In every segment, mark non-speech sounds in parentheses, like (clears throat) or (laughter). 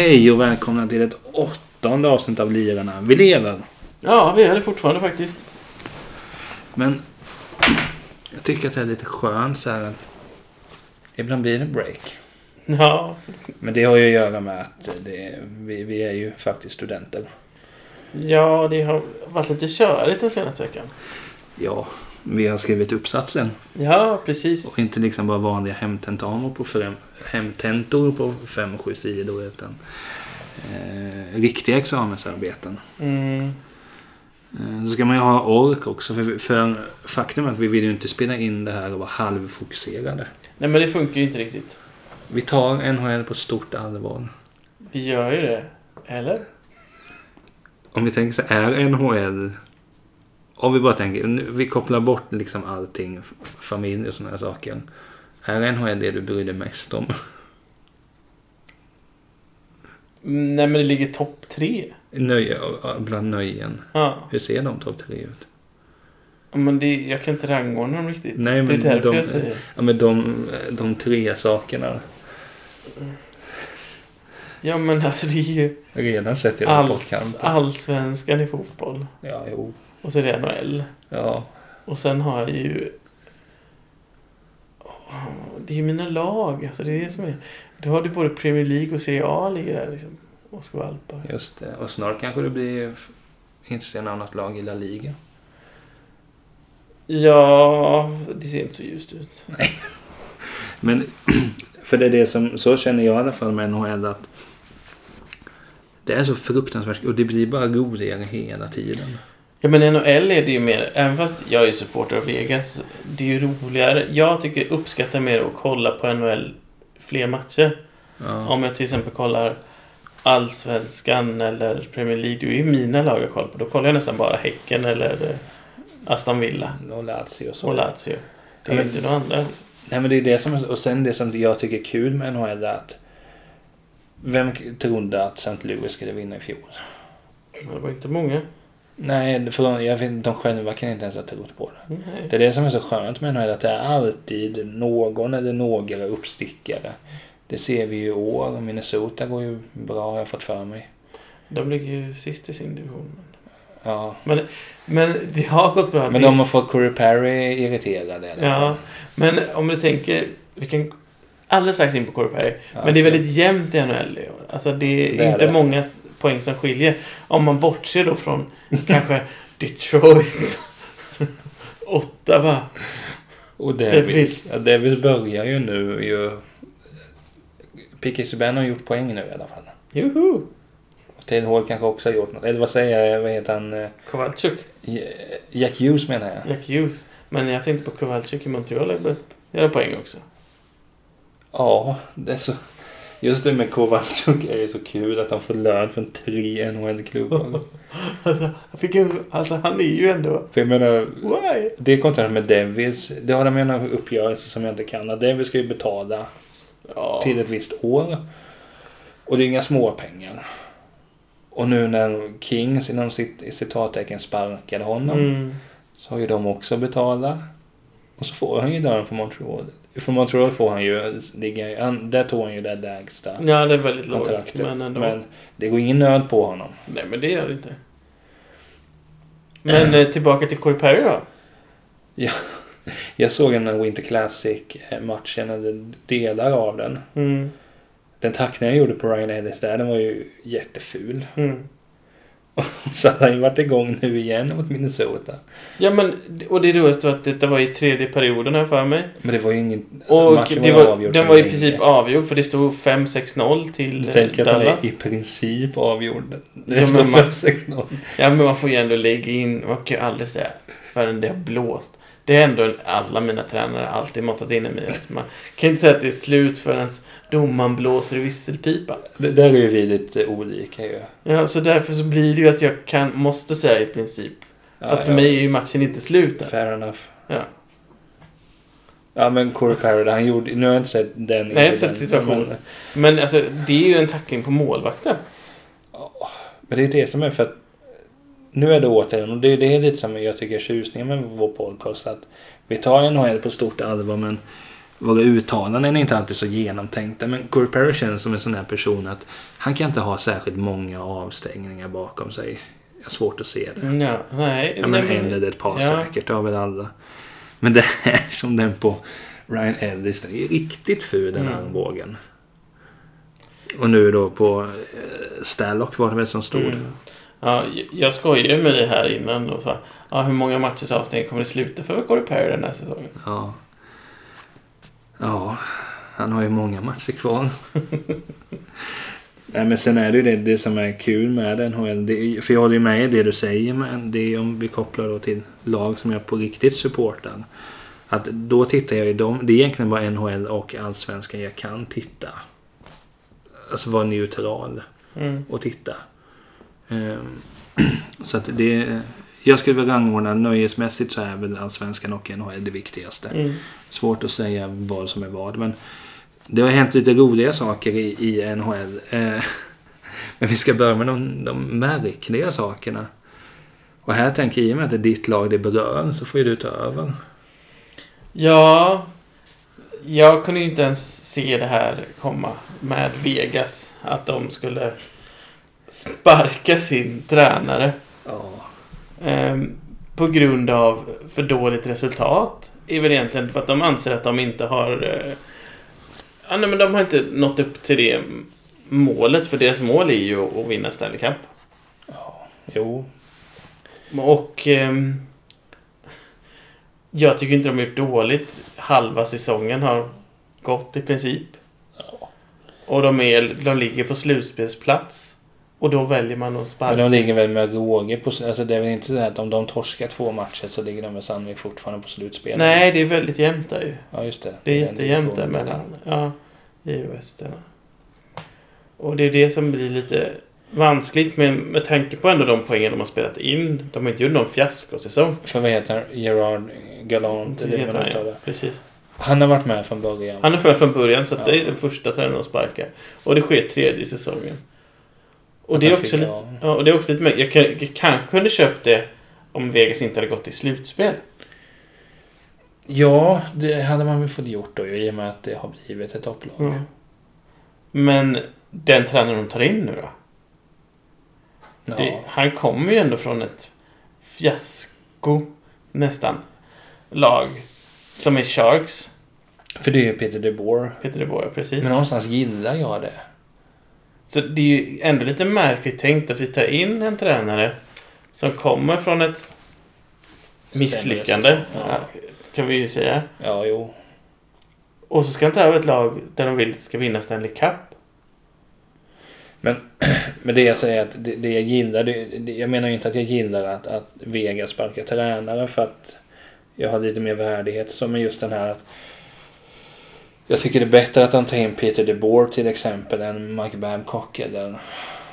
Hej och välkomna till ett åttonde avsnitt av Lirarna. Vi lever. Ja, vi är det fortfarande faktiskt. Men jag tycker att det är lite skönt så här att ibland blir det break. Ja, Men det har ju att göra med att det, vi, vi är ju faktiskt studenter. ja det har varit lite körigt den senaste veckan. Ja, vi har skrivit uppsatsen. Ja, precis. Och inte liksom bara vanliga hemtentamor på fem, hemtentor på fem, sju sidor. Utan eh, riktiga examensarbeten. Mm. Eh, Så ska man ju ha ork också. För, för faktum är att vi vill ju inte spela in det här och vara halvfokuserade. Nej, men det funkar ju inte riktigt. Vi tar NHL på stort allvar. Vi gör ju det. Eller? Om vi tänker så är NHL... Om vi bara tänker, nu- vi kopplar bort liksom allting, familj och sådana här saker. Är NHL det du bryr dig mest om? Nej, men det ligger topp tre. Nöje, bland nöjen. Ja, Hur ser de topp tre ut? men det, jag kan inte rangordna dem riktigt. Nej, det är men därför de- jag säger. Ja, men de, de tre sakerna. Ja, men alltså det är ju Redan sett alls, poddkampen. allsvenskan i fotboll. Ja, jo. Och så är det NHL. Ja. Och sen har jag ju... Det är ju mina lag. Alltså det är det som är... Då har du både Premier League och Serie A ligger där liksom. Och skvalpar. Just det. Och snart kanske du blir intresserad av något lag i La Liga. Ja, det ser inte så ljust ut. Men (clears throat) för det är det som, så känner jag i alla fall med NHL att det är så fruktansvärt och det blir bara roligare hela tiden. Ja, men NHL är det ju mer... Även fast jag är supporter av Vegas. Det är ju roligare. Jag tycker uppskattar mer att kolla på NHL fler matcher. Ja. Om jag till exempel kollar Allsvenskan eller Premier League. Det är ju mina lag jag kollar på. Då kollar jag nästan bara Häcken eller eh, Aston Villa. Och Lazio och Lazio. Det är men- inte några andra. Nej men det är det som, och sen det som jag tycker är kul med NHL är att vem trodde att St. Louis skulle vinna i fjol? Det var inte många. Nej, för de, jag vet, de själva kan inte ens ha trott på det. Nej. Det är det som är så skönt med NHL, att det är alltid någon eller några uppstickare. Det ser vi ju i år. Minnesota går ju bra har jag fått för mig. De ligger ju sist i sin division. Ja. Men det har gått bra. Men de har fått Corey Perry irriterade. fall. Ja, men om du tänker... Vi kan alldeles strax in på Corey. Ja, Men det är väldigt jämnt i NHL. Alltså det är, Det är inte det. många poäng som skiljer. Om man bortser då från (laughs) kanske Detroit, (laughs) Ottawa. Och. Davis. Ja, Davis börjar ju nu ju... Pickey Subban har gjort poäng nu i alla fall. Juhu! Och Ted Hall kanske också har gjort något. Eller vad säger jag? Vad heter han? eh, Kowalczyk. Jack Hughes menar jag. Jack Hughes. Men jag tänkte på Kowalczyk i Montreal. börjat göra poäng också. Ja, det är så... Just det med Kovalchuk är ju så kul att han får lön från tre NHL-klubbar. (laughs) Alltså, fick en, alltså han är ju ändå... För jag menar, Why? det kontraktet med Davis, det har de ju en uppgörelse som jag inte kan. Att Davis ska ju betala Ja. till ett visst år. Och det är inga småpengar. Och nu när Kings inom sitt, i citattecken sparkade honom Mm. så har ju de också betalat. Och så får han ju lön från Montreal. Från Montreal får han ju, ligga, han, där tog han ju det lägsta Ja, det är väldigt lågt. Men ändå. Men det går ingen nöd på honom. Nej, men det gör det inte. Men eh, tillbaka till Corey Perry då. (laughs) Jag såg den Winter Classic-matchen, eller delar av den. Mm. Den tackningen jag gjorde på Ryan Ellis där, den var ju jätteful. Mm. (laughs) Så hade han ju varit igång nu igen mot Minnesota. Ja, men och det roligaste var att detta var i tredje perioden här för mig. Men det var ju ingen... Alltså, Och matchen det var, avgjord den var i princip avgjord för det stod 5-6-0 till Du eh, tänker att den Dallas. är i princip avgjord. Det Ja, man- 5-6-0. Ja, men man får ju ändå lägga in, man kan ju aldrig säga förrän det har blåst. Det är ändå alla mina tränare alltid matat in i mig. Man kan inte säga att det är slut förrän domaren blåser i visselpipa. Det där är ju vi lite olika ju. Ja, så därför så blir det ju att jag kan, måste säga i princip. För att för mig är ju matchen inte slut än. Fair enough. Ja. Ja men Corey Perry, han gjorde... Nu har jag inte sett den Nej, jag har inte sett situationen. Men alltså, det är ju en tackling på målvakten. Men det är det som är för att nu är det återigen, och det, det är lite som jag tycker är tjusningen med vår podcast, att vi tar NHL på stort allvar men våra uttalanden är inte alltid så genomtänkta. Men Corey Perry känns som en sån här person att han kan inte ha särskilt många avstängningar bakom sig. Jag har svårt att se det. Ja, nej. Ja, men nej, en eller ett par ja. säkert, har väl alla. Men det är (laughs) som den på Ryan Ellis, den är riktigt ful den Mm. armbågen. Och nu då på eh, Stallock var det väl som stod. Mm. Ja, jag skojade ju med det här innan och sa ja, hur många matchers avstängning kommer det sluta för Corey Perry den här säsongen? Ja. Ja, han har ju många matcher kvar. (laughs) Nej, men sen är det ju det, det som är kul med NHL. Det, för jag håller ju med i det du säger, men det är om vi kopplar då till lag som jag på riktigt supportar. Att då tittar jag i dem. Det är egentligen bara NHL och Allsvenskan jag kan titta. Alltså vara neutral Mm. och titta. Ehm, (clears throat) så att det... Jag skulle väl rangordna nöjesmässigt så är väl Allsvenskan och NHL det viktigaste. Mm. Svårt att säga vad som är vad. Men det har hänt lite roliga saker i, i NHL. Eh, (laughs) men vi ska börja med de, de märkliga sakerna. Och här tänker jag i och med att det är ditt lag det berör så får ju du ta över. Ja, jag kunde ju inte ens se det här komma med Vegas. Att de skulle sparka sin tränare. Ja. Ehm, på grund av för dåligt resultat. Är väl egentligen för att de anser att de inte har... Eh, ja, nej, men de har inte nått upp till det målet. För deras mål är ju att vinna Stanley Cup. Jo. Och... ehm, jag tycker inte de har gjort dåligt. Halva säsongen har gått i princip. Ja. Och de, är, de ligger på slutspelsplats. Och då väljer man att Men sparka. de ligger väl med råge på... Alltså det är väl inte så att om de torskar två matcher så ligger de väl sannolikt fortfarande på slutspel. Nej, det är väldigt jämnt där ju. Ja, just det. Det är jättejämnt där mellan ja, i och det är det som blir lite vanskligt med, med tanke på ändå de poängen de har spelat in. De har inte gjort någon fiaskosäsong. För vad heter? Gerard Galant? Det heter han, ja. Precis. Han har varit med från början. Han är med från början så Ja. det är den första tränaren de sparkar. Och det sker tredje säsongen. Och Ja, det är också lite... Ja, och det är också lite... mer- Jag, kan, jag kanske kunde köpt det om Vegas inte hade gått till slutspel. Ja, det hade man väl fått gjort då i och med att det har blivit ett topplag. Mm. Men den tränaren de tar in nu då? Ja. Det, han kommer ju ändå från ett fiasko, nästan, lag. Som är Sharks. För det är ju Peter DeBoer. Peter de Boer, precis. Men någonstans gillar jag det. Så det är ju ändå lite märkligt tänkt att vi tar in en tränare som kommer från ett misslyckande. Ja. Kan vi ju säga. Ja, jo. Och så ska han ta över ett lag där de vill ska vinna Stanley Cup. Men, (clears throat) men det jag säger att det, det jag gillar, det, det, jag menar ju inte att jag gillar att, att Vegas sparkar tränare för att jag har lite mer värdighet. Så men just den här att jag tycker det är bättre att han tar in Peter DeBoer till exempel än Mike Babcock eller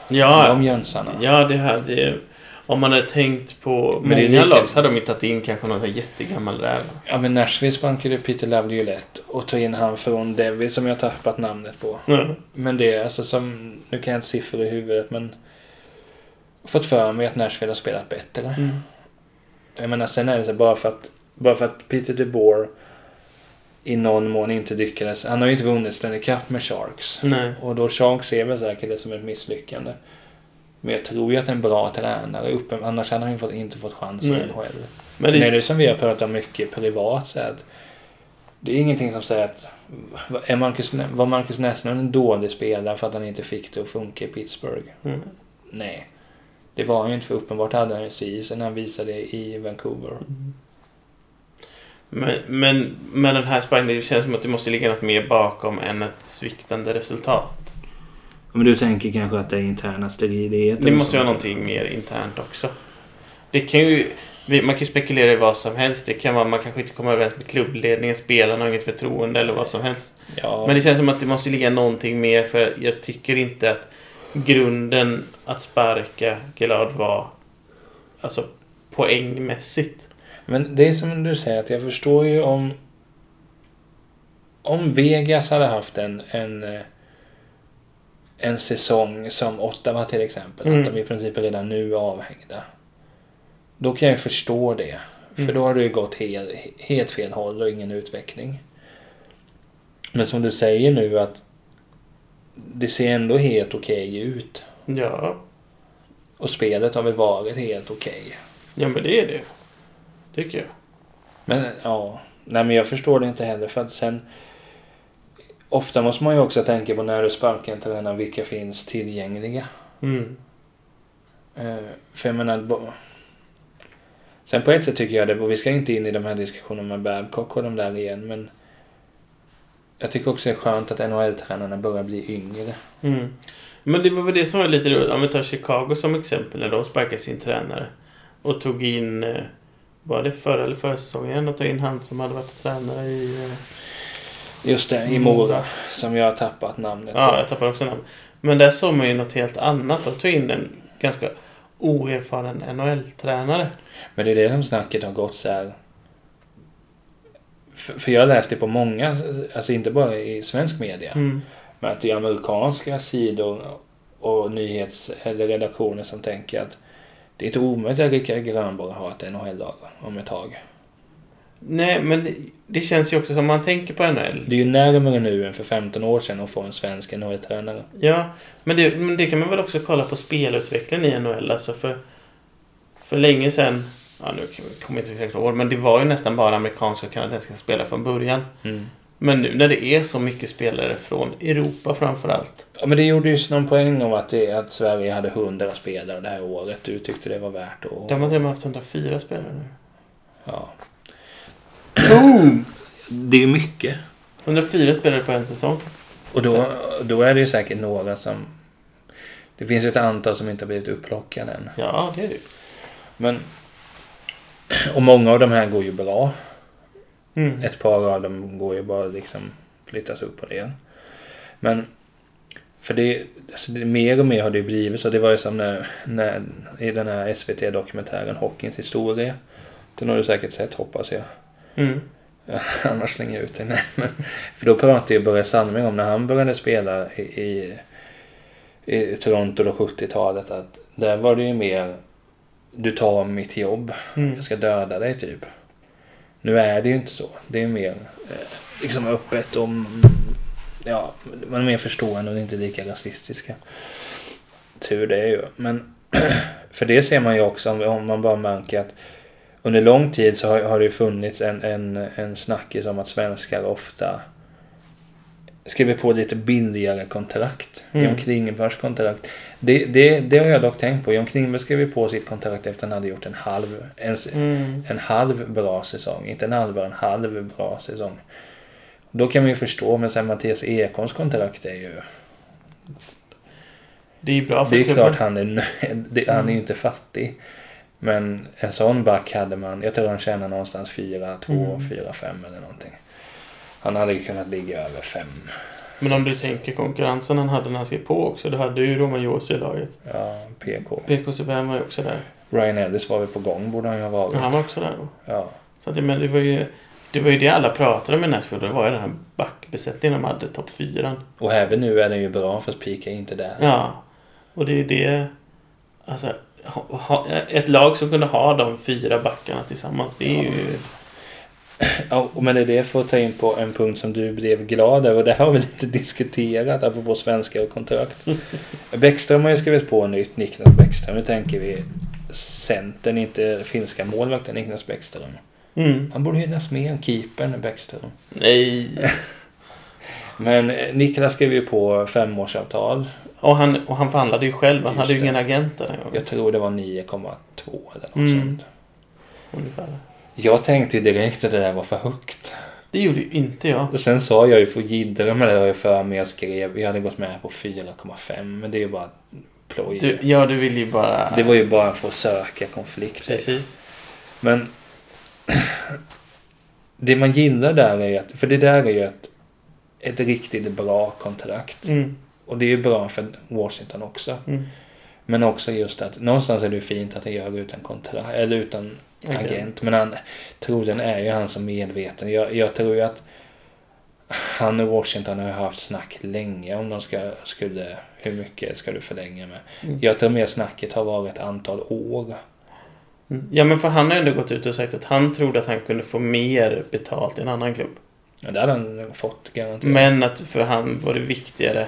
Ja, de jönsarna. ja det hade ju... Om man hade tänkt på Men det många lite- lag så hade de ju tagit in kanske någon här jättegammal räv. Ja men Nashville sparkade Peter Lovely ju lätt och tog in han från Devil som jag har tappat namnet på. Ja. Men det är alltså som, nu kan jag inte siffror i huvudet men fått för mig att Nashville har spelat bättre. Mm. Jag menar sen är det så bara för att, bara för att Peter DeBoer i någon mån inte lyckades. Han har ju inte vunnit Stanley Cup med Sharks. Nej. Och då Sharks ser väl säkert det som ett misslyckande. Men jag tror ju att en bra tränare, uppen, annars hade han ju fått, inte fått chansen i. NHL. Men Sen är det, det som vi har pratat om mycket privat så att det är ingenting som säger att är Marcus, var Marcus Näslund en dålig spelare för att han inte fick det att funka i Pittsburgh? Mm. Nej. Det var han ju inte för uppenbart hade han ju isen han visade i Vancouver. Men, men med den här sparkningen, det känns som att det måste ligga något mer bakom än ett sviktande resultat. Men du tänker kanske att det är interna stridigheter? Det måste ju vara sånt? någonting mer internt också. Det kan ju... Man kan ju spekulera i vad som helst. Det kan vara man kanske inte kommer överens med klubbledningen, spelarna har inget förtroende eller vad som helst. Ja, Men det känns som att det måste ligga någonting mer för jag tycker inte att grunden att sparka Gelard var alltså poängmässigt. Men det är som du säger att jag förstår ju om om Vegas hade haft en en, eh, en säsong som Ottawa till exempel, Mm. att de i princip redan nu är avhängda. Då kan jag förstå det. För Mm. då har det ju gått helt, helt fel håll och ingen utveckling. Men som du säger nu att det ser ändå helt okej ut. Ja. Och spelet har väl varit helt okej. Ja, men det är det. Tycker jag. Men ja, nej men jag förstår det inte heller för att sen Ofta måste man ju också tänka på när du sparkar en tränare vilka finns tillgängliga. Mm. Eh, för jag menar, sen på ett sätt tycker jag det, och vi ska inte in i de här diskussionerna med Babcock och de där igen, men jag tycker också det är skönt att NHL-tränarna börjar bli yngre. Mm. Men det var väl det som var lite roligt. Om vi tar Chicago som exempel när de sparkade sin tränare. Och tog in, eh, var det förra eller förra säsongen? Och tog in han som hade varit tränare i... eh, Just det, i Mora, som jag har tappat namnet Ja, på. jag tappade också namn. Men där såg man ju något helt annat. De tog in en ganska oerfaren NHL-tränare. Men det är det som snacket har gått så här. För, för jag läste på många, alltså inte bara i svensk media, Mm. men att det är amerikanska sidor och nyhets eller redaktioner som tänker att det är inte omöjligt att Rickard Grönborg har ett NHL-lag om ett tag. Nej, men det, känns ju också som man tänker på NHL. Det är ju närmare nu än för 15 år sedan att få en svensk NHL-tränare. Ja, men det, men det kan man väl också kolla på spelutvecklingen i NHL. Alltså för, för länge sedan, ja nu kommer jag inte exakt ihåg, men det var ju nästan bara amerikanska och kanadensiska spelare från början. Mm. Men nu när det är så mycket spelare från Europa framförallt. Ja, men det gjorde ju någon poäng av att, det, att Sverige hade 100 spelare det här året. Du tyckte det var värt att... De har till och med haft 104 spelare nu. Ja. Det är ju mycket. 104 spelare på en säsong. Och då, då är det ju säkert några som... Det finns ju ett antal som inte har blivit upplockade än. Ja, det är det ju. Men... Och många av de här går ju bra. Mm. Ett par av dem går ju bara liksom flyttas upp och ner. Men... För det, alltså det, mer och mer har det ju blivit så. Det var ju som när, när i den här SVT-dokumentären Hockeyns historia. Den har du säkert sett hoppas jag. Mm. (laughs) Annars slänger jag ut den. Men, för då pratade ju Börje Salming om när han började spela i, i, i Toronto då 70-talet att där var det ju mer du tar mitt jobb, Mm. jag ska döda dig typ. Nu är det ju inte så. Det är mer eh, liksom öppet om ja, man är mer förstående och inte lika rasistiska. Tur det är ju. Men (clears throat) för det ser man ju också om, man bara märker att under lång tid så har, har det ju funnits en, en, en snackis om att svenskar ofta skriver på lite billigare kontrakt. Mm. John Klingenbergs kontrakt. Det, det, det har jag dock tänkt på. John Klingenberg skrev ju på sitt kontrakt efter att han hade gjort en halv, en, Mm. en halv bra säsong. Inte en halv, en halv bra säsong. Då kan man ju förstå, men sen Mattias Ekholms kontrakt är ju... Det är ju bra för Det är klubben. klart han är nöjd. (laughs) Han är ju inte fattig. Men en sån back hade man, jag tror han tjänar någonstans 4, 2, Mm. 4, 5 eller någonting. Han hade ju kunnat ligga över 5. Men om du tänker konkurrensen han hade när han skrev på också. Du hade ju Roman Josi i laget. Ja, PK. PK Subban var ju också där. Ryan Ellis var väl på gång, borde han ju ha varit. Och han var också där då. Ja. Så att, menar, det var ju det var ju det alla pratade om i Nashville. Det var ju den här backbesättningen de hade, topp fyran. Och även nu är den ju bra, fast Pika är inte där. Ja. Och det är ju det... Alltså, ha, ha, ett lag som kunde ha de fyra backarna tillsammans. Det är ju... (clears throat) Ja, men det är det för att ta in på en punkt som du blev glad över. Det här har vi lite diskuterat apropå svenskar och kontrakt. (laughs) Bäckström har ju skrivit på nytt, Niklas Bäckström. Nu tänker vi Centern, inte finska målvakten Niklas Bäckström. Mm. Han borde hyllas mer än keepern Bäckström. Nej. (laughs) Men eh, Niklas skrev ju på femårsavtal. Och han, och han förhandlade ju själv. Han Just hade ju det. ingen agent gången. Jag tror det var 9,2 eller något Mm. sånt. Ungefär. Jag tänkte ju direkt att det där var för högt. Det gjorde ju inte jag. Sen sa jag ju på jiddra med det har jag för mig jag skrev. Jag hade gått med på 4,5 men det är ju bara ploj. Du, ja, du vill ju bara... Det var ju bara för att söka konflikter. Precis. Men (clears throat) det man gillar där är att, för det där är ju ett, ett riktigt bra kontrakt. Mm. Och det är ju bra för Washington också. Mm. Men också just att någonstans är det ju fint att han gör det utan kontrakt, eller utan Agent. agent. Men han, troligen är ju han som medveten. Jag, jag tror ju att han och Washington har ju haft snack länge om de ska, skulle, hur mycket ska du förlänga med. Mm. Jag tror mer snacket har varit ett antal år. Mm. Ja, men för han har ändå gått ut och sagt att han trodde att han kunde få mer betalt i en annan klubb. Ja, det hade han fått garanterat. Men att för han var det viktigare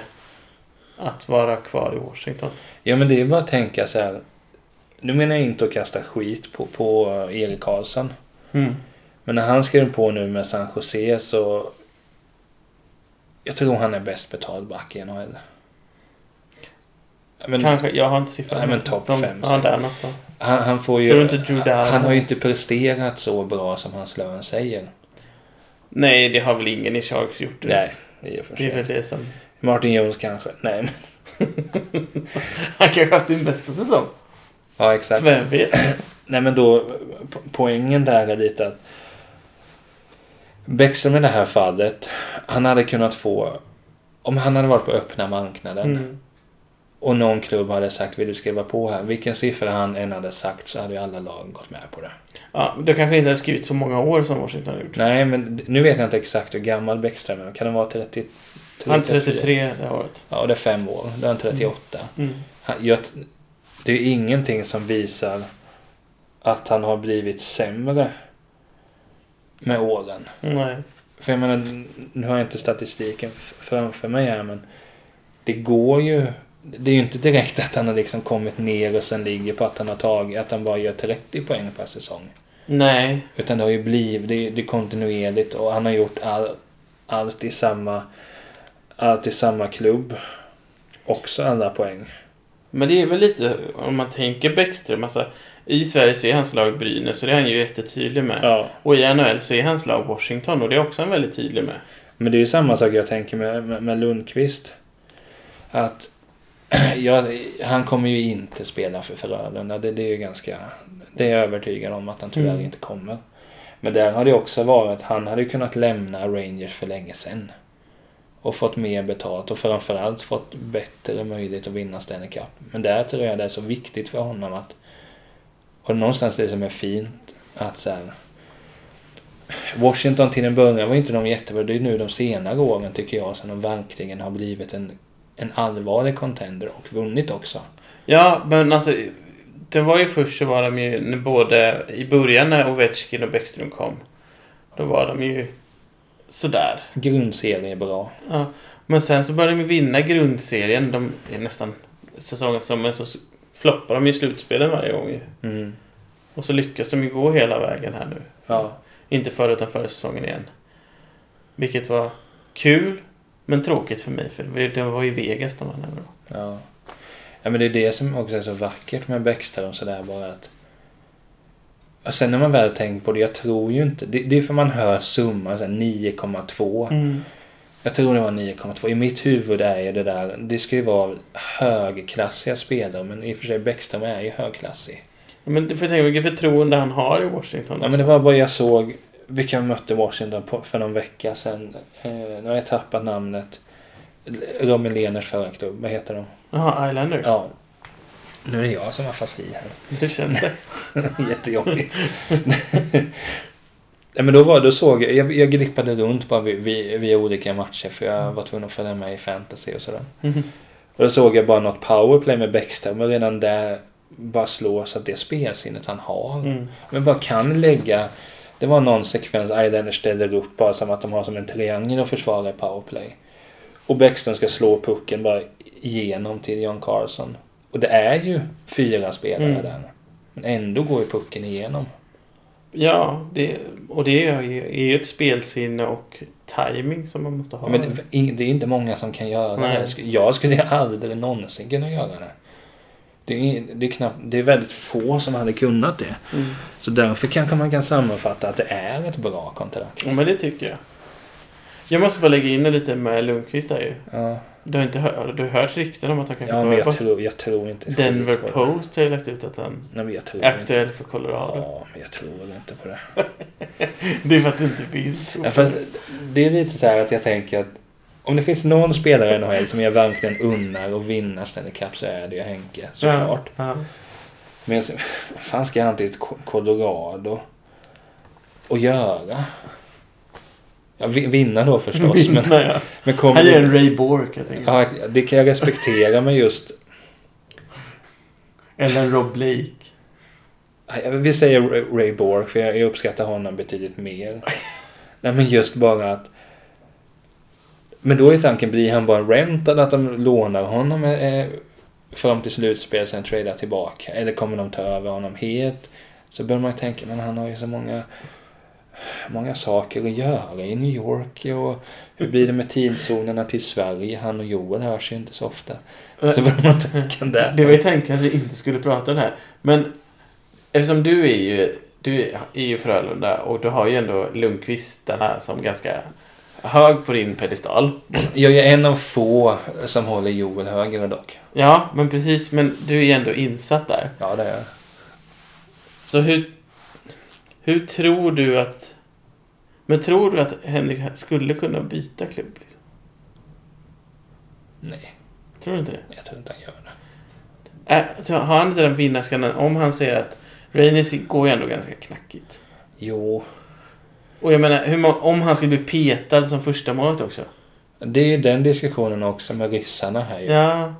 att vara kvar i Washington. Ja men det är bara att tänka så här. Nu menar jag inte att kasta skit på, på Erik Karlsson. Mm. Men när han skrev på nu med San Jose så... Jag tror han är bäst betald back i NHL. Men Kanske, jag har inte siffran. Nej, men topp De- fem, Ja, säkert. där någonstans. han, han får ju... Han har ju inte presterat så bra som hans lön säger. Nej, det har väl ingen i Sharks gjort. Nej, det är för Det är väl det som... Martin Jones kanske. Nej, men... (laughs) Han kanske har haft sin bästa säsong. Ja, exakt. Vem vet? Nej men då, po- poängen där är lite att Bäckström i det här fallet, han hade kunnat få, om han hade varit på öppna marknaden Mm. och någon klubb hade sagt vill du skriva på här, vilken siffra han än hade sagt så hade ju alla lag gått med på det. Ja, du kanske inte har skrivit så många år som Washington har gjort. Nej men nu vet jag inte exakt hur gammal Bäckström är, kan det vara 33? Han är 33 det året. Ja, och det är fem år, då är han 38. Mm. Han, jag, det är ingenting som visar att han har blivit sämre med åren. Nej. För jag menar, nu har jag inte statistiken framför mig här men det går ju. Det är ju inte direkt att han har liksom kommit ner och sen ligger på att han har tagit, att han bara gör 30 poäng per säsong. Nej. Utan det har ju blivit, det är, det är kontinuerligt och han har gjort all, allt i samma, allt i samma klubb. Också alla poäng. Men det är väl lite, om man tänker Bäckström, alltså i Sverige så är hans lag Brynäs och det är han ju jättetydlig med. Ja. Och i NHL så är hans lag Washington och det är också han väldigt tydlig med. Men det är ju samma sak jag tänker med, med, med Lundqvist. Att (clears throat) ja, han kommer ju inte spela för Frölunda. Det, det är ju ganska... Det är jag övertygad om att han tyvärr Mm. inte kommer. Men där har det också varit, han hade ju kunnat lämna Rangers för länge sedan. Och fått mer betalt och framförallt fått bättre möjlighet att vinna Stanley Cup. Men där tror jag det är så viktigt för honom att... Och någonstans det som är fint att så här, Washington till en början var inte de jättebra. Det är nu de senare åren tycker jag som de verkligen har blivit en, en allvarlig contender och vunnit också. Ja, men alltså det var ju först så var de ju både i början när Ovechkin och Bäckström kom. Då var de ju sådär. Grundserie är bra. Ja. Men sen så började de vinna grundserien. De är nästan säsongen som men så floppar de i slutspelen varje gång. Mm. Och så lyckas de ju gå hela vägen här nu. Ja. Inte förra utan förra säsongen igen. Vilket var kul, men tråkigt för mig. För det var- ju Vegas de vann ändå. Ja. ja, men det är det som också är så vackert med Bäckström och sådär bara att... Och sen när man väl tänker på det, jag tror ju inte... Det, det är för man hör summan så här 9,2. Mm. Jag tror det var 9,2. I mitt huvud är ju det där... Det ska ju vara högklassiga spelare, men i och för sig Bäckström är ju högklassig. Men du får tänka vilket förtroende han har i Washington. Ja, men det var bara jag såg vilka mötte Washington på, för någon vecka sedan. Eh, nu har jag tappat namnet. Robin Lehners förra klubb. Vad heter de? Jaha, Islanders. Ja. Nu är det jag som har fasi här. Det känns det. (laughs) Jättejobbigt. Nej, men då, var, då såg jag, jag, jag glippade runt bara vid, vid olika matcher för jag var tvungen att följa med i fantasy och sådär. Mhm. Och då såg jag bara något powerplay med Bäckström och redan där bara slås att det spelsinnet han har. Mm. Men bara kan lägga... Det var någon sekvens Islanders ställer upp bara som att de har som en triangel att försvara i powerplay. Och Bäckström ska slå pucken bara igenom till John Carlson. Och det är ju fyra spelare Mm. där. Men ändå går ju pucken igenom. Ja, det, och det är ju ett spelsinne och timing som man måste ha. Men det, det är inte många som kan göra Nej. det. Jag skulle aldrig någonsin kunna göra det. Det är, det, är knappt, det är väldigt få som hade kunnat det. Mm. Så därför kanske man kan sammanfatta att det är ett bra kontrakt. Ja, men det tycker jag. Jag måste bara lägga in det lite med Lundqvist där ju. Ja, Du har inte hört, du har hört rykten om att han kanske ja men jag på tror, jag tror inte... Denver. Post har ju lagt ut att han Nej, är inte. aktuell för Colorado. Ja, men jag tror inte på det. (laughs) Det är för att du inte vill tro Ja, fast det är lite så här att jag tänker att om det finns någon spelare i NHL som jag verkligen unnar att vinna Stanley Cup så är det ju Henke, såklart. Ja, ja. Men vad fan ska han till Colorado och göra? Ja, vi- vinna då förstås. men, Nej, ja. men kommer Han gör en Ray Bork, jag tänker. ja, det kan jag respektera men just... Eller en Rob Blake. Vi säger Ray- Bork för jag uppskattar honom betydligt mer. Nej men just bara att Men då är tanken, blir han bara rentad att de lånar honom eh, fram till slutspel sen tradar tillbaka? Eller kommer de ta över honom helt? Så börjar man ju tänka, men han har ju så många, många saker att göra i New York. Och hur blir det med tidszonerna till Sverige? Han och Joel hörs ju inte så ofta. Så börjar man tänka där. Det var ju tanken att vi inte skulle prata om det här. Men eftersom du är ju, du är ju Frölunda och du har ju ändå Lundqvistarna som ganska hög på din pedestal. (clears throat) Jag är en av få som håller Joel högre dock. Ja, men precis. Men du är ju ändå insatt där. Ja, det är jag. Så hur, hur tror du att... Men tror du att Henrik skulle kunna byta klubb? Liksom? Nej, Tror du inte det? jag tror inte han gör det. Äh, har han inte den vinnarskallen om han säger att Reynes går ju ändå ganska knackigt. Jo, Och jag menar, hur, om han skulle bli petad som första målet också. det är ju den diskussionen också med ryssarna här ju. Ja.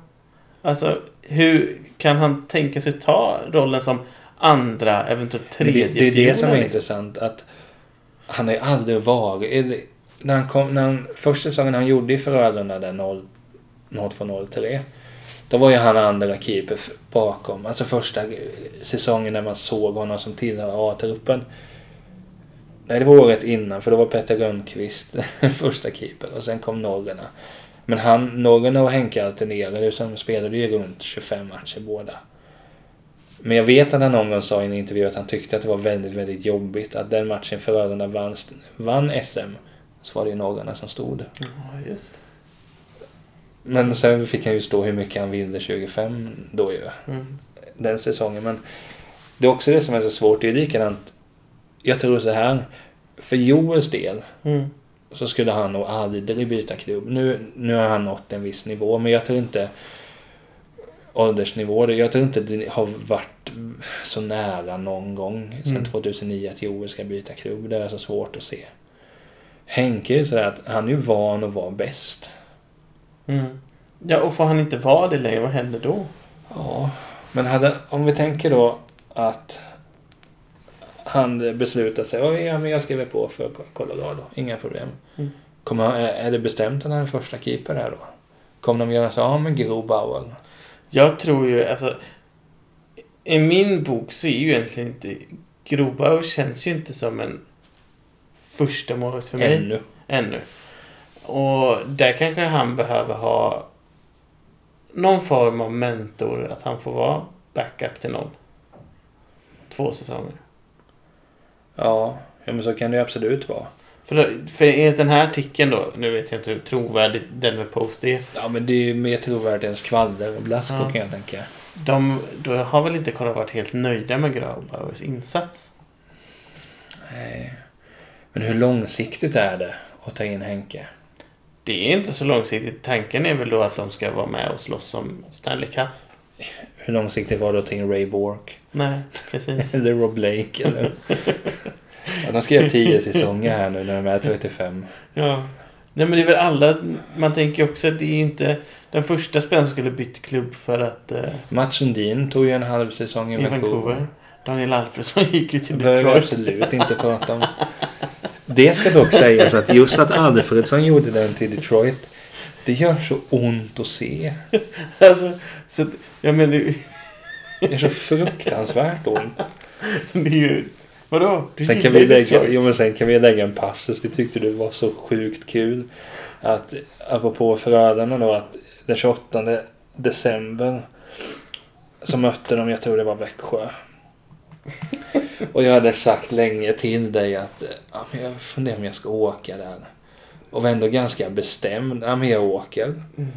Alltså, hur kan han tänka sig ta rollen som andra, eventuellt tredje det, det är det som är liksom? intressant. Att han har ju aldrig varit... När han kom, när han, första säsongen han gjorde i Frölunda, där 0 02-03. Då var ju han andra keeper bakom. Alltså första säsongen när man såg honom som tillhör A-truppen. Nej, det var året innan för då var Petter Rönnqvist (laughs) första keeper och sen kom norrarna. Men han, norrarna och Henke alternerade så de spelade ju runt 25 matcher båda. Men jag vet att han någon gång sa i en intervju att han tyckte att det var väldigt, väldigt jobbigt att den matchen Frölunda vann, vann SM så var det ju norrarna som stod. Ja, just Men sen fick han ju stå hur mycket han ville 25 då ju. Mm. Den säsongen. Men det är också det som är så svårt. Det är likadant. Jag tror så här. För Joels del Mm. så skulle han nog aldrig byta klubb. Nu, nu har han nått en viss nivå, men jag tror inte åldersnivå. Jag tror inte det har varit så nära någon gång sedan Mm. 2009 att Joel ska byta klubb. Det är så svårt att se. Henke är sådär att han är ju van att vara bäst. Mm. Ja, och får han inte vara det längre, vad händer då? Ja, men hade, om vi tänker då att han beslutar sig. "Oj, Ja, men jag skriver på för Colorado. Inga problem. Mm. Kommer, är det bestämt att han är första keeper där då? Kommer de göra sig av med Grobauer? Jag tror ju, alltså... I min bok så är ju egentligen inte... Grobauer känns ju inte som en första målvakt för mig. Ännu. Ännu. Och där kanske han behöver ha någon form av mentor. Att han får vara backup till någon. Två säsonger. Ja, ja, men så kan det ju absolut vara. För, för enligt den här artikeln då, nu vet jag inte hur trovärdigt Denver Post är. Ja, men det är ju mer trovärdigt än skvallerblask Ja. kan jag tänka. De, då har väl inte kunnat varit helt nöjda med Graubauers insats. Nej. Men hur långsiktigt är det att ta in Henke? Det är inte så långsiktigt. Tanken är väl då att de ska vara med och slåss om Stanley Cup. Hur långsiktigt var det att ta in Ray Bork? Nej, precis. (laughs) Eller Rob Blake? Eller? (laughs) de göra tio säsonger här nu när de är 35. Ja. Nej men det är väl alla, man tänker också att det är inte den första spelaren som skulle bytt klubb för att eh, Mats Sundin tog ju en halv säsong i, i Vancouver. Vancouver. Daniel Alfredsson gick ju till Det behöver Detroit. absolut inte prata om. Det ska dock sägas att just att Alfredsson gjorde den till Detroit. Det gör så ont att se. (laughs) Alltså, så att, ja men det, Det är så fruktansvärt ont. (laughs) det är ju... Vadå? Du Sen kan, vi lägga, jo, men sen kan vi lägga en passus. Det tyckte du var så sjukt kul. Att apropå Frölunda då att den 28 december så mötte de, jag tror det var Växjö. Och jag hade sagt länge till dig att ja, men jag funderar om jag ska åka där. Och var ändå ganska bestämd. Ja, men jag åker. Mm.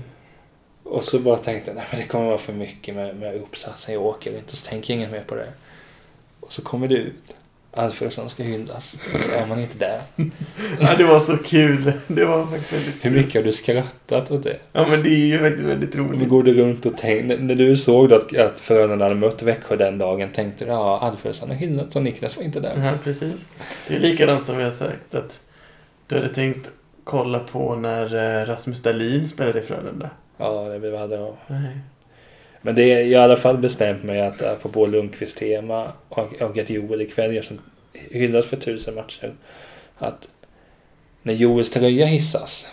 Och så bara tänkte jag, men det kommer vara för mycket med, med uppsatsen. Jag åker inte. Så tänker jag inget mer på det. Och så kommer det ut. Alfredsson ska hyllas. Så är man inte där. (laughs) Ja, det var så kul. Det var faktiskt väldigt Hur kul. mycket har du skrattat åt det? Ja, men det är ju faktiskt väldigt roligt. går du runt och tänkte, när du såg då att, att Frölunda hade mött Växjö den dagen tänkte du ja, Alfredsson har hyllats och Niklas var inte där. Ja, precis. Det är likadant som vi har sagt att du hade tänkt kolla på när eh, Rasmus Dahlin spelade i Frölunda. Ja, det vi hade av. Nej. Men det är jag har i alla fall bestämt mig att apropå Lundqvist tema och, och att Joel ikväll som hyllas för tusen matcher. Att när Joels tröja hissas.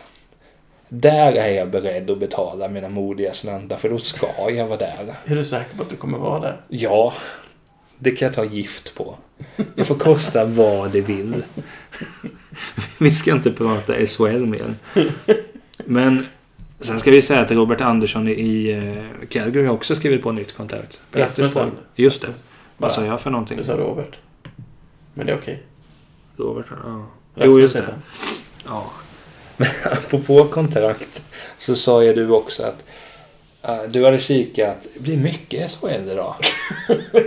Där är jag beredd att betala mina modiga slantar för då ska jag vara där. Är du säker på att du kommer vara där? Ja, det kan jag ta gift på. Det får kosta vad det vill. (laughs) Vi ska inte prata SHL mer. Men sen ska vi säga att Robert Andersson i eh, Calgary har också skrivit på nytt kontrakt. Rasmussen. Just det. Vad Va? sa jag för någonting? Du sa Robert. Men det är okej. Robert, ja. Jo, just det. Ja. Men (laughs) apropå kontrakt så sa ju du också att du hade kikat. Det blir mycket SHL (laughs) idag.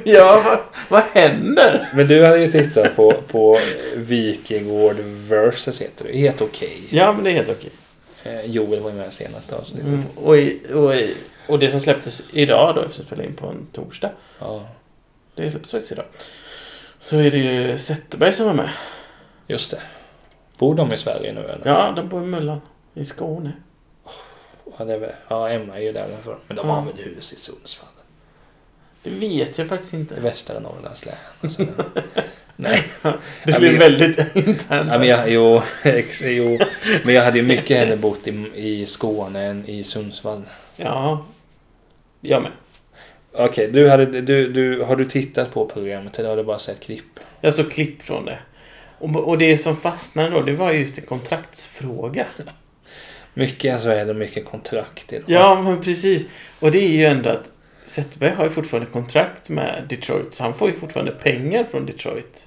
ja, vad, vad händer? Men du hade ju tittat på, på Vikingård versus heter det. Helt okej. Ja, men det är helt okej. Eh, Joel var ju med senaste avsnittet. Mm, och, i, och, i, och det som släpptes idag då, eftersom vi spelar in på en torsdag. Ja, Det släpptes faktiskt idag. Så är det ju Zetterberg som är med. just det. Bor de i Sverige nu eller? Ja, de bor i Möllan. I Skåne. Ja, det är väl, ja Emma är ju därifrån. Men de Ja. har väl hus i Sundsvall? Det vet jag faktiskt inte. Västra Norrlands län. (laughs) Nej. (laughs) Det blir väldigt (laughs) internt. Ja, men jag, jo, (laughs) jo, men jag hade ju mycket hellre bott i, i Skåne än i Sundsvall. Ja. Jag med. Okej, du hade, du, du, har du tittat på programmet eller har du bara sett klipp? Jag såg klipp från det. Och, och det som fastnade då, det var just en kontraktsfråga. Mycket SHL och mycket kontrakt idag. Ja, men precis. Och det är ju ändå att Zetterberg har ju fortfarande kontrakt med Detroit. Så han får ju fortfarande pengar från Detroit.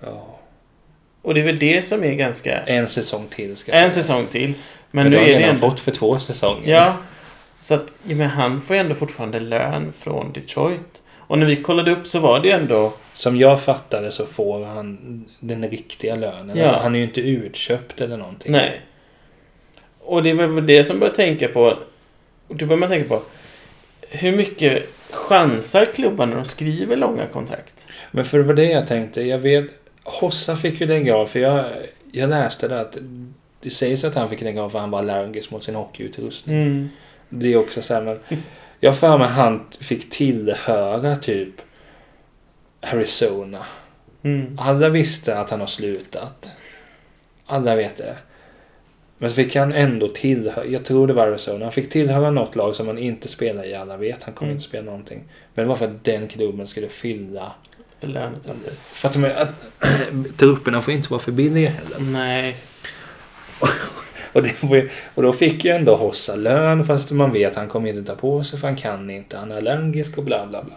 Ja. Och det är väl det som är ganska... En säsong till ska En säga. säsong till. Men, Men nu har är det ändå... fått för två säsonger. Ja. (laughs) Så att, men han får ju ändå fortfarande lön från Detroit. Och när vi kollade upp så var det ju ändå... Som jag fattade så får han den riktiga lönen. Ja. Alltså, han är ju inte utköpt eller någonting. Nej. Och det var väl det som började tänka på... Då börjar man tänka på... Hur mycket chansar klubban när de skriver långa kontrakt? Men för det var det jag tänkte. Jag vet, Hossa fick ju lägga av för jag, jag läste det att det sägs att han fick lägga av för han var allergisk mot sin hockeyutrustning. Mm. Det är också så här, men jag för mig han fick tillhöra typ Arizona. Mm. Alla visste att han har slutat. Alla vet det. Men så fick han ändå tillhöra, jag tror det var Arizona, han fick tillhöra något lag som han inte spelar i. Alla vet, han kommer Mm. inte spela någonting. Men det var för att den klubben skulle fylla Lönetrend. För att, de att (clears throat) trupperna får inte vara för billiga heller. Nej. (laughs) Och, det, var ju- och då fick ju ändå Hossa lön fast man vet att han kommer inte ta på sig för han kan inte. Han är allergisk och bla bla bla.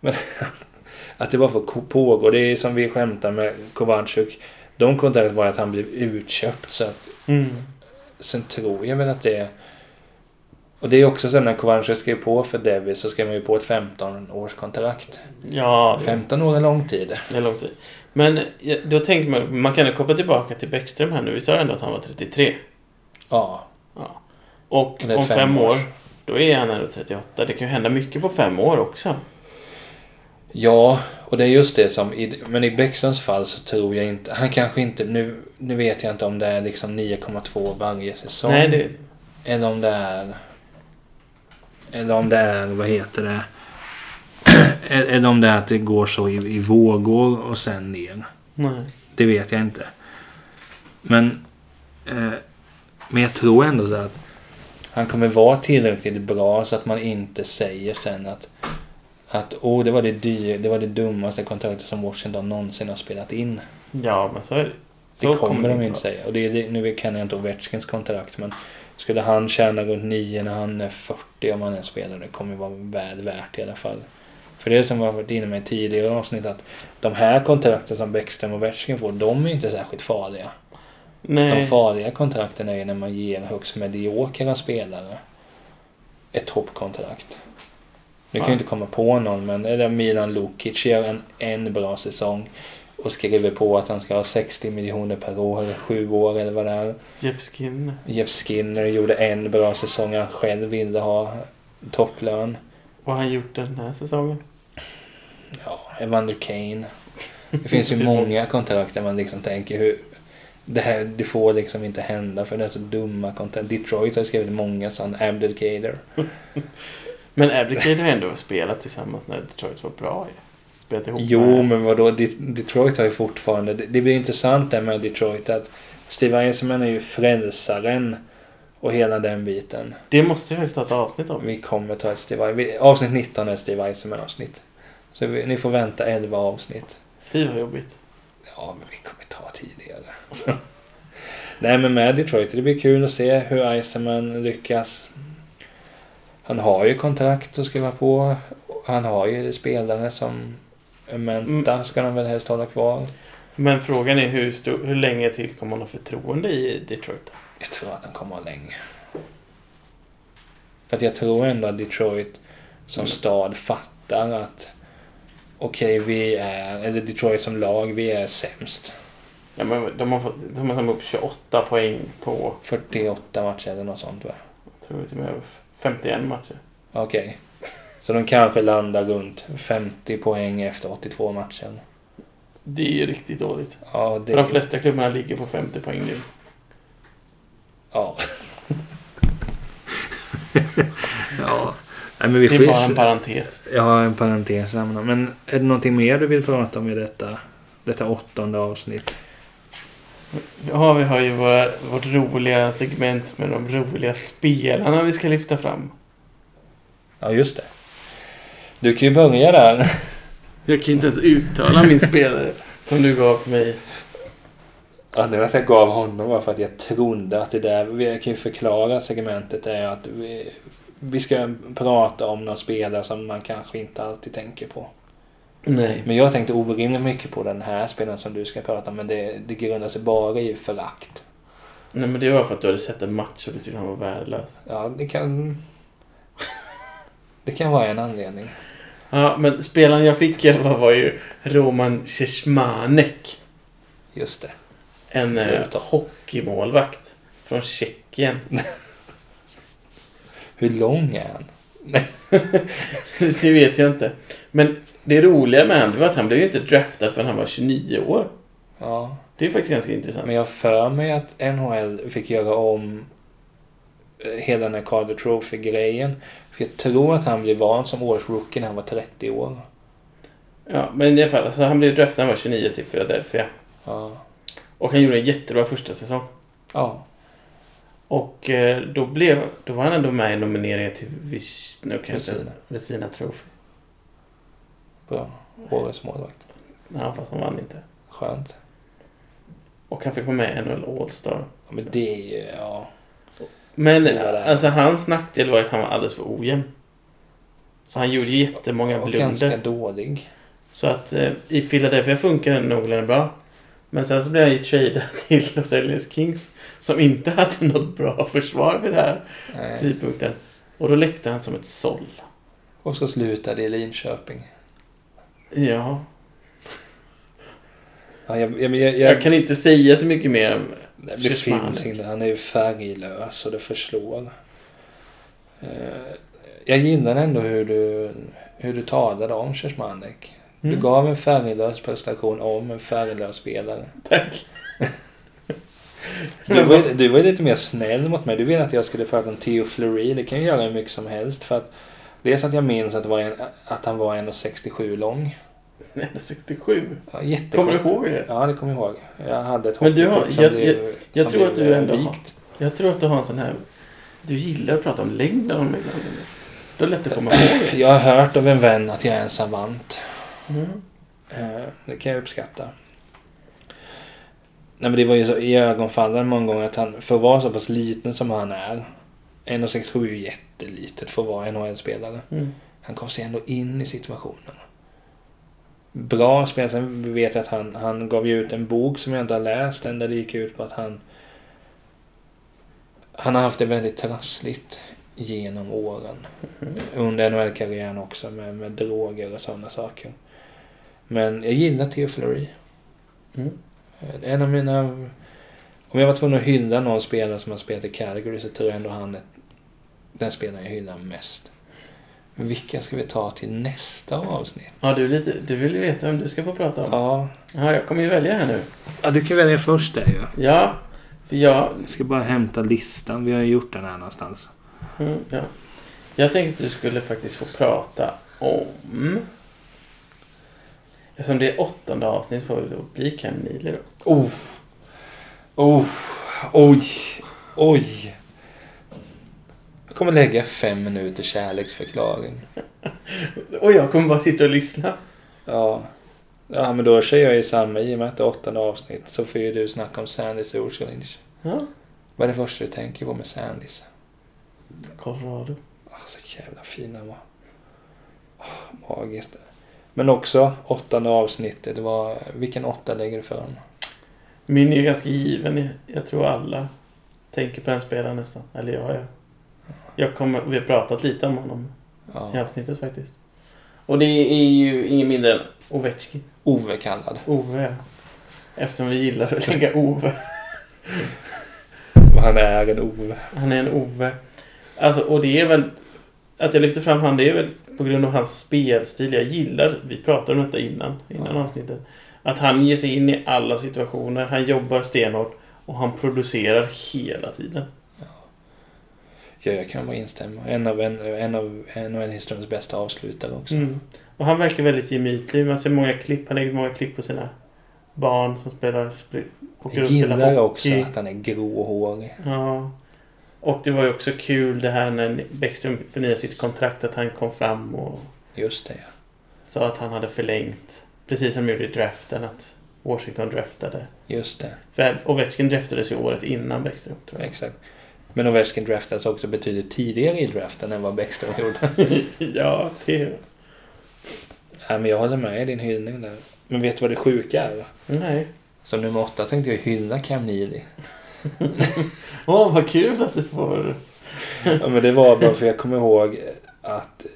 Men (laughs) att det var för ko- pågå. Det är som vi skämtar med Kovalchuk. De kontrakten var att han blev utköpt. Så att, Mm. sen tror jag väl att det. Och det är också så när Kovalchuk skrev på för Devis så skrev man ju på ett 15 års kontrakt. Ja, det 15 år är lång tid. det är lång tid. Men då tänker man, man kan ju koppla tillbaka till Bäckström här nu. Vi sa ändå att han var 33. Ja. Ja. Och om fem fem år. år, då är han ändå 38. Det kan ju hända mycket på fem år också. Ja, och det är just det som... I, men i Bäckströms fall så tror jag inte... Han kanske inte... Nu, nu vet jag inte om det är liksom 9,2 varje säsong. Nej, det... Eller om det är... Eller om det är... Vad heter det? (clears throat) eller om det är att det går så i, i vågor och sen ner. Nej. Det vet jag inte. Men... Eh, men jag tror ändå så att han kommer vara tillräckligt bra så att man inte säger sen att att oh, det, var det, dyr, det var det dummaste kontraktet som Washington någonsin har spelat in. Ja, men så är det. Det Så kommer de det inte vara. säga. Och det är, det, nu kan jag inte Ovechkins kontrakt men skulle han tjäna runt 9 när han är 40 om han är spelare det kommer vara väl värt i alla fall. För det som vi har varit inne med i tidigare avsnitt att de här kontrakten som Bäckström och Ovechkin får de är inte särskilt farliga. De Nej. farliga kontrakten är ju när man ger högst mediokra spelare ett toppkontrakt. Nu kan jag inte komma på någon, men eller Milan Lukic gör en, en bra säsong och skriver på att han ska ha 60 miljoner per år, eller sju år eller vad det är. Jeff Skinner. Jeff Skinner gjorde en bra säsong han själv ville ha topplön. Vad har han gjort den här säsongen? Ja, Evander Kane. Det finns ju (laughs) många kontrakt där man liksom tänker hur det här det får liksom inte hända för det är så dumma kontrakt. Detroit har skrivit många sådana, Abdicator. (laughs) Men Abdicate har ändå spelat tillsammans när Detroit var bra ju. Spelat ihop Jo, med... men vadå? Det- Detroit har ju fortfarande... Det, blir intressant där med Detroit att Steve Eisenman är ju frälsaren Och hela den biten. Det måste vi ta ett avsnitt om. Vi kommer ta ett Steve Vai- Avsnitt 19 är Steve Eisenman avsnitt. Så vi, ni får vänta 11 avsnitt. Fy vad jobbigt. Ja, men vi kommer ta tidigare. (laughs) Nej, men med Detroit, det blir kul att se hur Eisenman lyckas. Han har ju kontrakt att skriva på. Han har ju spelare som Menta ska han väl helst hålla kvar. Men frågan är hur, stor, hur länge till kommer han ha förtroende i Detroit? Jag tror att han kommer ha länge. För att jag tror ändå att Detroit som Mm. stad fattar att okej, vi är, eller Detroit som lag, vi är sämst. Ja, men de har, fått, de har samlat upp 28 poäng på, 48 matcher eller något sånt va? jag tror till och med 51 matcher. Okej. Så de kanske landar runt 50 poäng efter 82 matcher. Det är ju riktigt dåligt. Ja, det... För de flesta klubbarna ligger på 50 poäng nu. Ja. (laughs) ja. Nej, men vi Det är bara en parentes. Ja, en parentes. Men är det någonting mer du vill prata om i detta, detta åttonde avsnitt? Ja, vi har ju våra, vårt roliga segment med de roliga spelarna vi ska lyfta fram. Ja, just det. Du kan ju börja där. Jag kan inte ens uttala min spelare som du gav till mig. Anledningen att jag gav honom var för att jag trodde att det där, vi kan ju förklara segmentet, är att vi, vi ska prata om några spelare som man kanske inte alltid tänker på. Nej. Men jag tänkte orimligt mycket på den här spelaren som du ska prata om, men det, det grundar sig bara i förakt. Nej, men det var för att du hade sett en match och du tyckte han var värdelös. Ja, det kan... Det kan vara en anledning. Ja, men spelaren jag fick fall var ju Roman Cesmanek. Just det. En eh, hockeymålvakt från Tjeckien. (laughs) Hur lång är han? (laughs) det vet jag inte. Men det roliga med honom var att han blev ju inte draftad förrän han var 29 år. Ja, Det är faktiskt ganska intressant. men jag för mig att NHL fick göra om eh, hela den här Calder Trophy-grejen. För jag tror att han blev van som årets rookie när han var 30 år. Ja, men i alla fall. Alltså, han blev draftad när han var 29 till Philadelphia. Ja. Och han gjorde en jättebra första säsong. Ja. Och eh, då, blev, då var han ändå med i nomineringen till Vis, nu kan jag inte Vezina. säga, Vezina Trophy. Bra. Årets målvakt. Ja, fast han vann inte. Skönt. Och han fick vara med i NHL All-Star. Ja, men det är ju... Ja. Men Det det. alltså hans nackdel var att han var alldeles för ojämn. Så han gjorde jättemånga och blunder. ganska dålig. Så att eh, i Philadelphia funkar den någorlunda bra. Men sen så blev han ju tradad (laughs) till Los Angeles Kings. Som inte hade något bra försvar vid den här Nej. tidpunkten. Och då läckte han som ett såll. Och så slutade i Linköping. Ja. Ja, jag, jag, jag, Jag kan inte säga så mycket mer. om- Det finns inte. Han är ju färglös och det förslår. Eh, Jag gillar ändå hur du, hur du talade om Kysmanek. Du Mm. gav en färglös prestation om en färglös spelare. Tack. (laughs) Du var, du var lite mer snäll mot mig. Du ville att jag skulle prata om Theo Fleury. Det kan jag göra hur mycket som helst. För att dels att jag minns att, en, att han var 1,67 lång. Nej, 67. Ja, jättekort. Kommer du ihåg det? Ja, det kommer jag ihåg. Jag hade ett har- hockeykort som jag- blev, jag som tror att blev, du eh, ändå har- vikt. Jag tror att du har en sån här... Du gillar att prata om längden om ibland. Då är det lätt att komma ihåg. Jag har hört av en vän att jag är en savant. Mm. Eh, Det kan jag uppskatta. Nej, men det var ju så iögonfallande många gånger att han, för att vara så pass liten som han är, 1,67 är ju jättelitet för att vara NHL-spelare. Mm. Han gav sig ändå in i situationen. Bra spel. Sen vet jag att han, han gav ju ut en bok som jag inte har läst än där det gick ut på att han han har haft det väldigt trassligt genom åren. Under NHL-karriären också med, med droger och sådana saker. Men jag gillar Theo Fleury. Mm. Eh, En av mina... Om jag var tvungen att hylla någon spelare som har spelat i Calgary så tror jag ändå han är den spelaren jag hyllar mest. Vilka ska vi ta till nästa avsnitt? Ja, du, lite, du vill ju veta vem du ska få prata om. Ja, Ja, jag kommer ju välja här nu. ja du kan välja först där ju. Ja, för jag... Jag ska bara hämta listan. Vi har ju gjort den här någonstans. Mm, ja. Jag tänkte att du skulle faktiskt få prata om... Eftersom det är åttonde avsnitt får det då bli Cam Neely då. Oh. Oh. Oj. Oj. Jag kommer lägga fem minuter kärleksförklaring. (laughs) Och jag kommer bara sitta och lyssna. Ja. Ja, men då kör jag ju samma. I och med att det är åttonde avsnitt så får ju du snacka om Sandys Oceanage. Ja. Vad är det första du tänker på med Sandys? Colorado. Ah, så jävla fina var. Oh, magiskt. Men också åttonde avsnittet. Det var, vilken åtta lägger du för den? Min är ju ganska given. Jag tror alla tänker på den spelaren nästan. Eller jag gör. Jag kommer, vi har pratat lite om honom i Ja. avsnittet faktiskt. Och det är ju ingen mindre än Ovechkin. Ove kallad. Ove. ja. Eftersom vi gillar att lägga Ove. Han är en Ove. Han är en Ove. Alltså, och det är väl... Att jag lyfter fram han, det är väl på grund av hans spelstil. Jag gillar, vi pratade om detta innan, innan Ja. avsnittet. Att han ger sig in i alla situationer. Han jobbar stenhårt. Och han producerar hela tiden. Ja, jag kan bara instämma. En av, en, en av NHL-historiens bästa avslutare också. Mm. Och han verkar väldigt gemytlig. Man ser många klipp. Han lägger många klipp på sina barn som spelar... sp- Jag gillar också att han är gråhårig. Ja. Och det var ju också kul det här när Bäckström förnyade sitt kontrakt. Att han kom fram och Just det, ja. sa att han hade förlängt. Precis som de gjorde i draften. Att Washington draftade. Just det. För Ovechkin draftades ju året innan Bäckström tror jag. Exakt. Men Ovechkin draftades också betydligt tidigare i draften än vad Bäckström (laughs) gjorde. ja, det... ja, men jag håller med i din hyllning där. Men vet du vad det sjuka är? Nej. Som nummer åtta tänkte jag hylla Cam Neely. Åh, vad kul att du får... Ja, men det var bara för jag kommer ihåg att...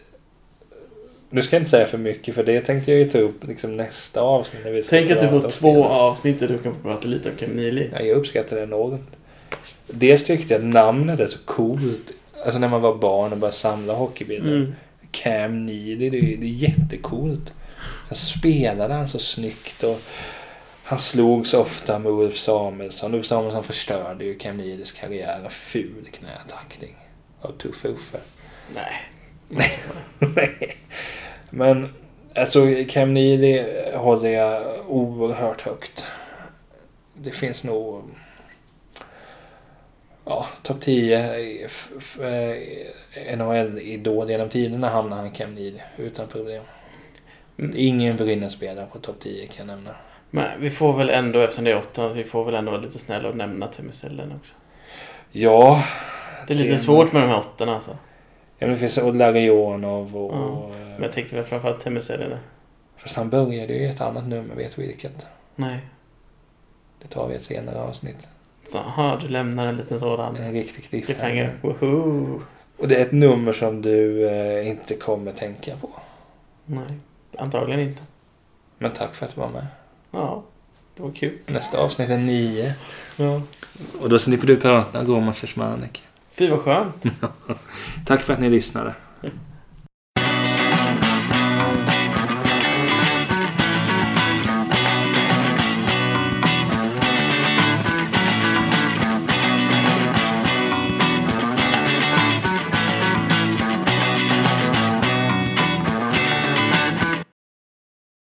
Nu ska jag inte säga för mycket för det tänkte jag ju ta upp liksom nästa avsnitt. När vi ska Tänk att du får två spel. avsnitt där du kan få prata lite om Cam Neely. Ja, jag uppskattar det enormt. Dels tyckte jag att namnet är så coolt. Alltså när man var barn och började samla hockeybilder. Mm. Cam Neely, det är, det är jättecoolt. Sen spelade han så snyggt och han slogs ofta med Ulf Samuelsson. Ulf Samuelsson förstörde ju Neelys karriär. Ful knätackling av Tuffe Uffe. Nej. (laughs) Men alltså Neely håller jag oerhört högt. Det finns nog ja, topp 10 i f- f- eh, NHL-idol genom tiderna hamnar han Neely utan problem. Mm. Ingen Brynäs-spelare på topp 10 kan jag nämna. Men vi får väl ändå, eftersom det är åtta, vi får väl ändå vara lite snälla och nämna Temusellen också. Ja, Det är lite Tim- svårt med de här åttorna alltså. ja men det finns Olarionov och... Ja, och Men jag tänker väl framförallt Temusellen. Fast han började ju i ett annat nummer, vet du vilket? Nej. Det tar vi ett senare avsnitt. Så, aha, du lämnar en liten sådan. En riktig cliffhanger. Cliffhanger. Woho! Och det är ett nummer som du eh, inte kommer tänka på. Nej, antagligen inte. Men tack för att du var med. Ja, det var kul. Nästa avsnitt är nio. Ja. Och då slipper du prata, Roman Szeszmanek. Fy vad skönt. (laughs) Tack för att ni lyssnade.